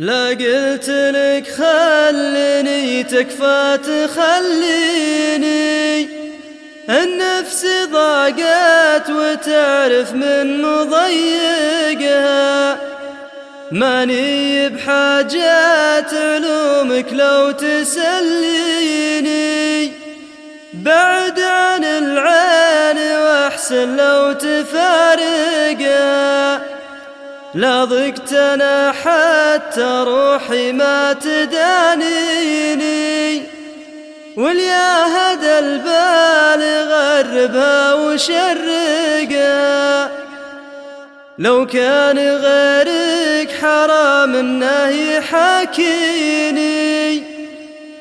لا قلت لك خلني تكفى تخليني. النفس ضاقت وتعرف من مضيقها. ماني بحاجات علومك لو تسليني. بعد عن العين وأحسن لو تفارقها. لا ضقت أنا حتى روحي ما تدانيني. واليا هدى البال غربها وشرقها لو كان غيرك حرام انه يحاكيني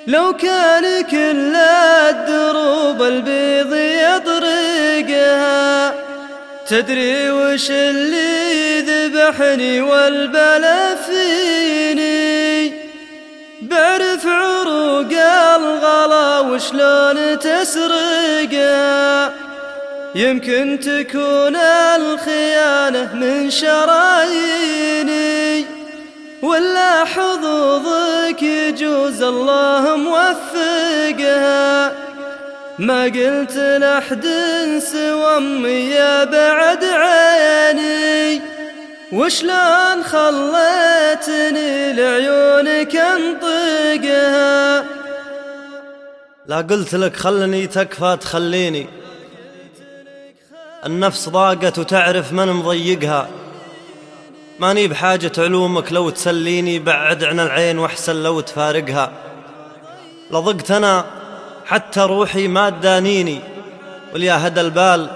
لو كان كل الدروب البيض يطرقها تدري وش اللي ذبحني والبلا فيني؟ بعرف عروق الغلا وشلون تسرقها يمكن تكون الخيانة من شراييني ولا حظوظك يجوز الله موفقها. ما قلت لأحد سوى يا بعد عيني. وشلون خليتني لعيونك انطقها لا قلت لك خلني تكفى تخليني. النفس ضاقت وتعرف من مضيقها. ماني بحاجة علومك لو تسليني بعد عن العين وأحسن لو تفارقها. لضقت أنا حتى روحي ما تدانيني واليا هدى البال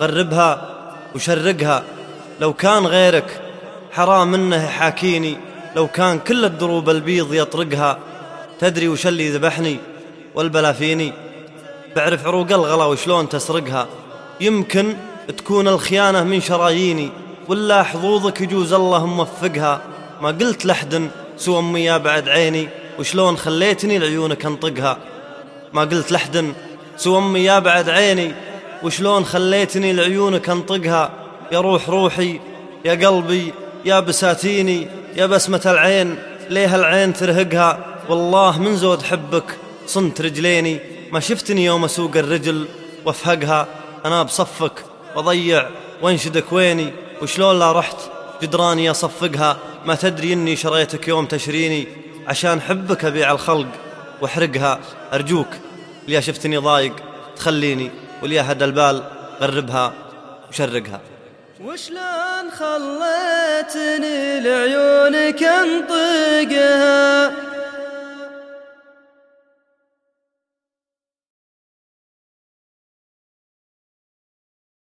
غربها وشرقها. لو كان غيرك حرام إنه يحاكيني. لو كان كل الدروب البيض يطرقها. تدري وش اللي ذبحني والبلا فيني؟ بعرف عروق الغلا وشلون تسرقها. يمكن تكون الخيانة من شراييني ولا حظوظك يجوز الله موفقها. ما قلت لحد سوى أمي يا بعد عيني وشلون خليتني لعيونك أنطقها. ما قلت لحد سوى أمي يا بعد عيني وشلون خليتني لعيونك أنطقها؟ يا روح روحي يا قلبي يا بساتيني يا بسمة العين ليه العين ترهقها؟ والله من زود حبك صنت رجليني ما شفتني يوم أسوق الرجل وأفهقها. أنا بصفك وضيع وأنشدك ويني وشلون لا رحت جدراني أصفقها؟ ما تدري إني شريتك يوم تشريني عشان حبك أبيع الخلق. واحرقها أرجوك ليا شفتني ضايق تخليني وليا هدى البال غربها وشرقها. وشلون خليتني لعيونك أنطقها؟